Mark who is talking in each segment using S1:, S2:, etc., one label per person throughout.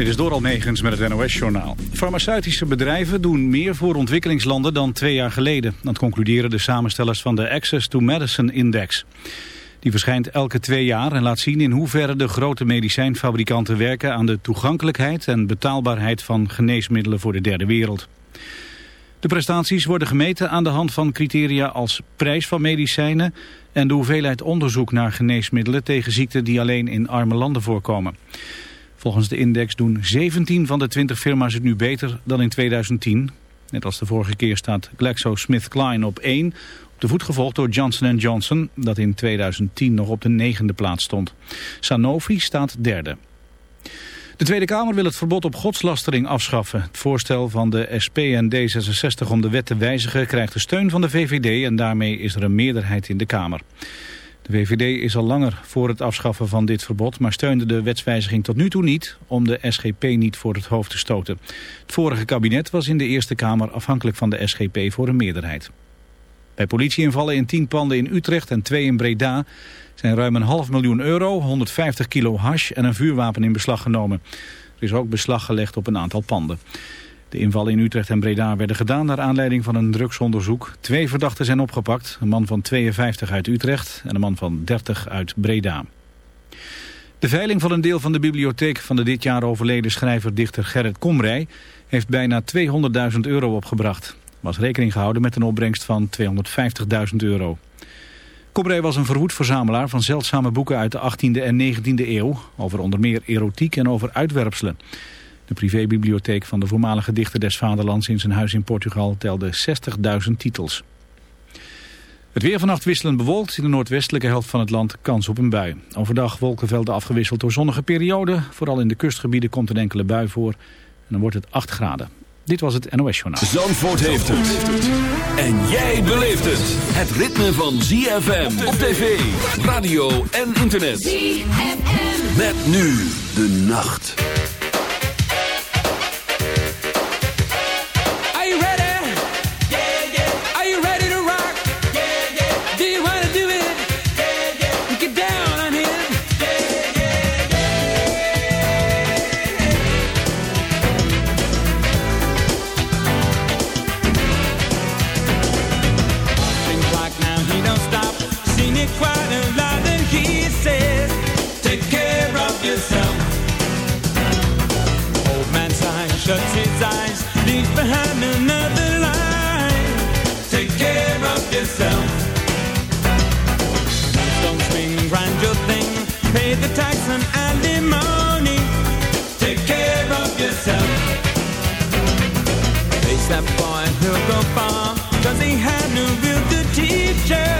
S1: Dit is door Almegens met het NOS-journaal. Farmaceutische bedrijven doen meer voor ontwikkelingslanden dan twee jaar geleden. Dat concluderen de samenstellers van de Access to Medicine Index. Die verschijnt elke twee jaar en laat zien in hoeverre de grote medicijnfabrikanten werken aan de toegankelijkheid en betaalbaarheid van geneesmiddelen voor de derde wereld. De prestaties worden gemeten aan de hand van criteria als prijs van medicijnen en de hoeveelheid onderzoek naar geneesmiddelen tegen ziekten die alleen in arme landen voorkomen. Volgens de index doen 17 van de 20 firma's het nu beter dan in 2010. Net als de vorige keer staat GlaxoSmithKline op 1, op de voet gevolgd door Johnson Johnson, dat in 2010 nog op de negende plaats stond. Sanofi staat derde. De Tweede Kamer wil het verbod op godslastering afschaffen. Het voorstel van de SP en D66 om de wet te wijzigen krijgt de steun van de VVD en daarmee is er een meerderheid in de Kamer. De VVD is al langer voor het afschaffen van dit verbod, maar steunde de wetswijziging tot nu toe niet om de SGP niet voor het hoofd te stoten. Het vorige kabinet was in de Eerste Kamer afhankelijk van de SGP voor een meerderheid. Bij politieinvallen in tien panden in Utrecht en twee in Breda zijn ruim een half miljoen euro, 150 kilo hash en een vuurwapen in beslag genomen. Er is ook beslag gelegd op een aantal panden. De invallen in Utrecht en Breda werden gedaan naar aanleiding van een drugsonderzoek. Twee verdachten zijn opgepakt, een man van 52 uit Utrecht en een man van 30 uit Breda. De veiling van een deel van de bibliotheek van de dit jaar overleden schrijver-dichter Gerrit Komrij heeft bijna 200.000 euro opgebracht. Was rekening gehouden met een opbrengst van 250.000 euro. Komrij was een verwoed verzamelaar van zeldzame boeken uit de 18e en 19e eeuw... over onder meer erotiek en over uitwerpselen. De privébibliotheek van de voormalige dichter des vaderlands in zijn huis in Portugal telde 60.000 titels. Het weer vannacht wisselend bewolkt. In de noordwestelijke helft van het land kans op een bui. Overdag wolkenvelden afgewisseld door zonnige perioden. Vooral in de kustgebieden komt een enkele bui voor. En dan wordt het 8 graden. Dit was het NOS Journaal.
S2: Zandvoort heeft het. En jij beleeft het. Het ritme van ZFM op tv, radio en internet. ZFM. Met nu de nacht.
S3: Pay the tax and alimony. Take care of yourself. Face that boy, he'll go far, cause he had no real good teacher.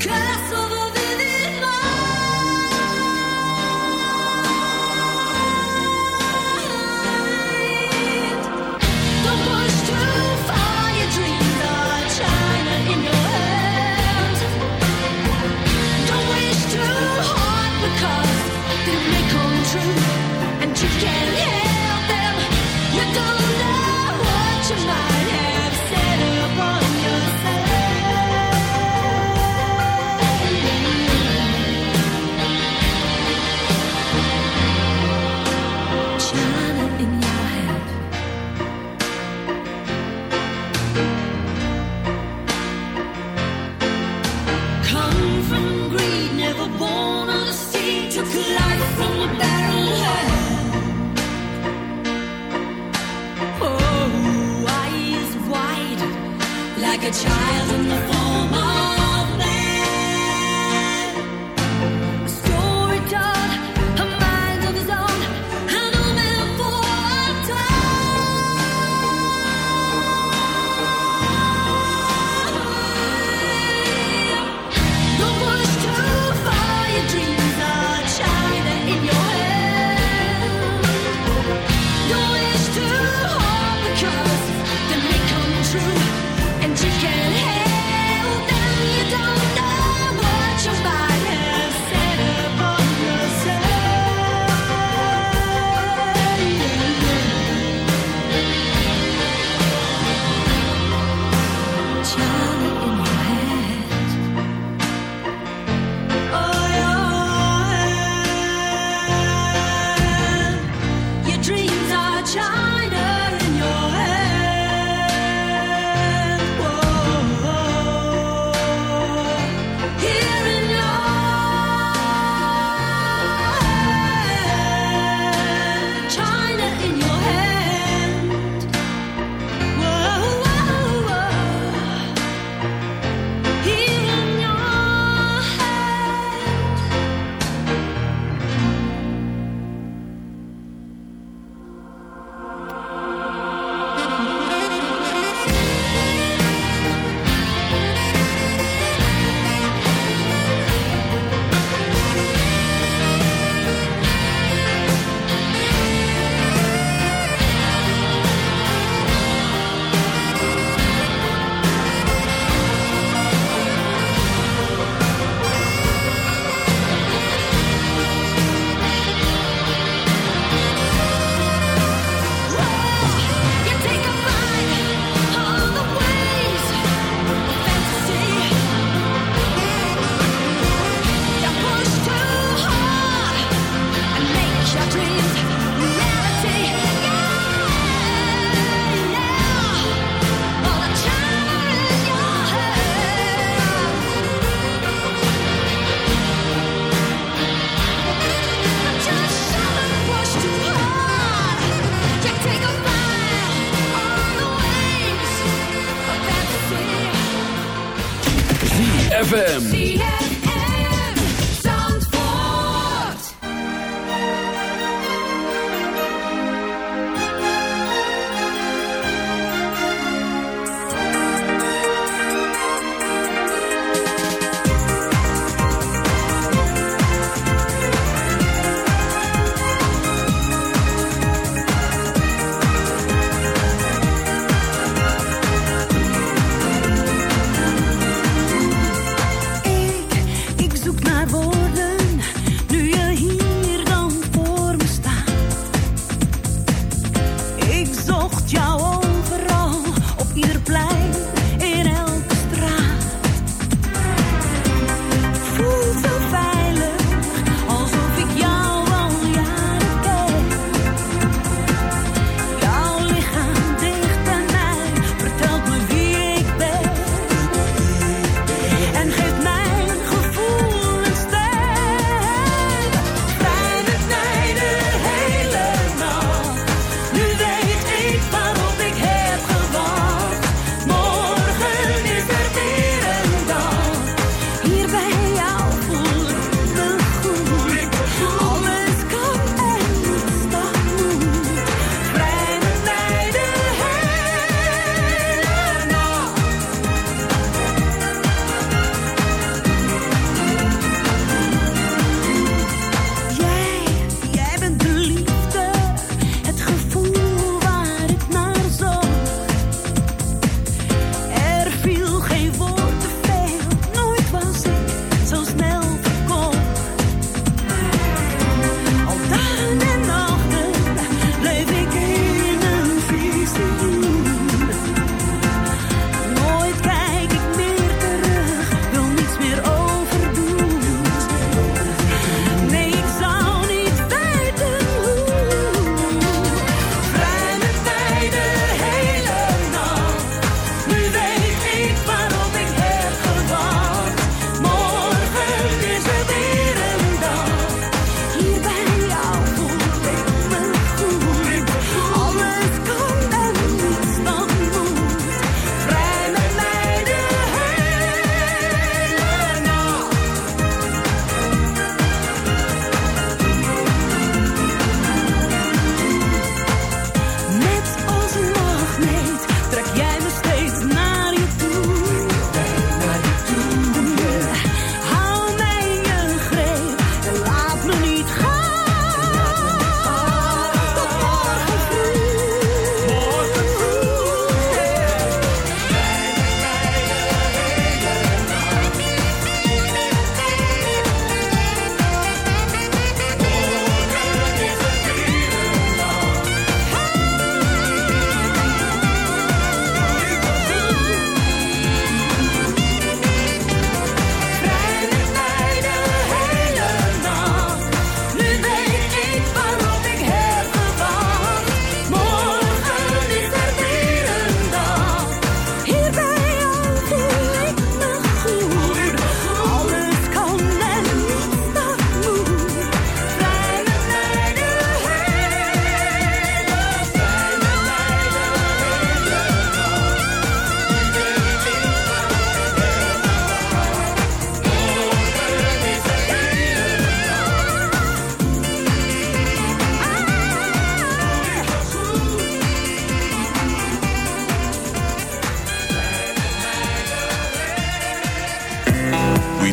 S4: Cause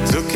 S4: We
S2: took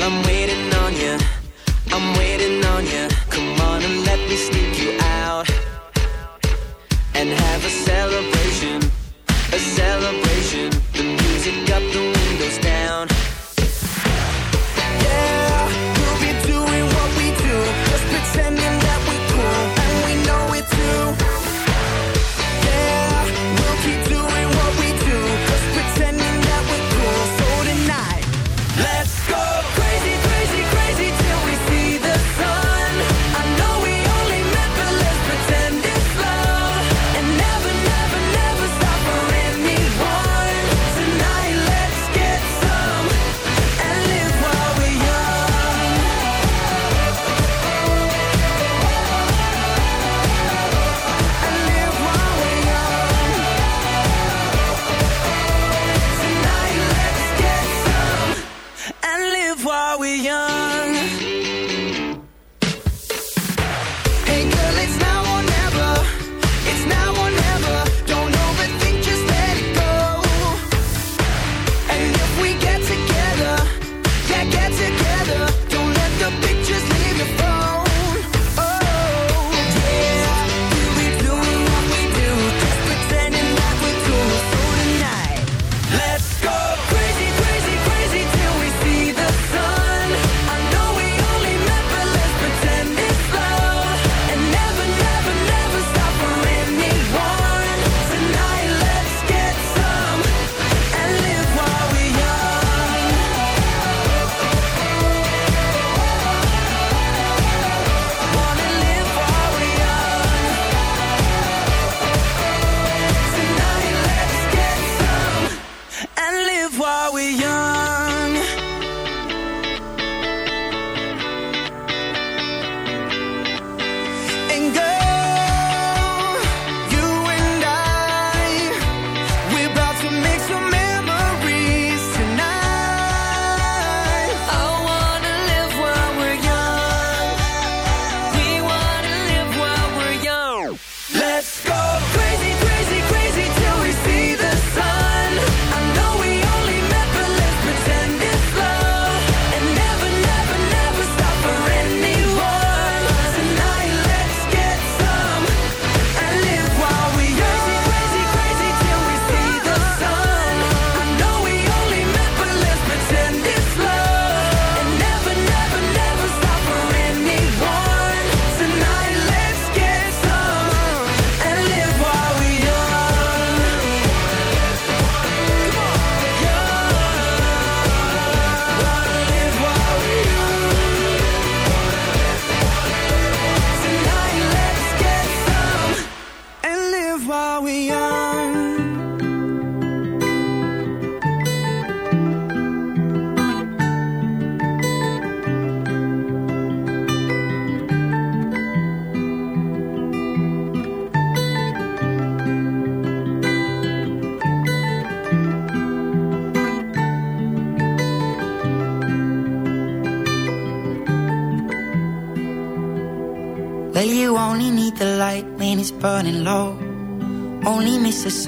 S5: Girl, I'm waiting on you. I'm waiting on you. Come
S6: on.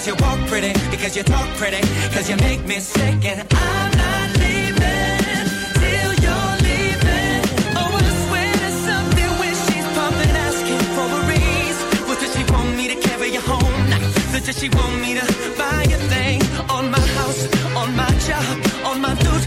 S4: bad. Because you walk pretty, because you talk pretty, because you make me sick, and I'm not leaving till you're leaving. Oh, I swear there's something when she's pumping, asking for a raise. What does she want me to carry you home? Does she want me to buy a thing on my house, on my job, on my dude,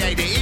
S7: Ben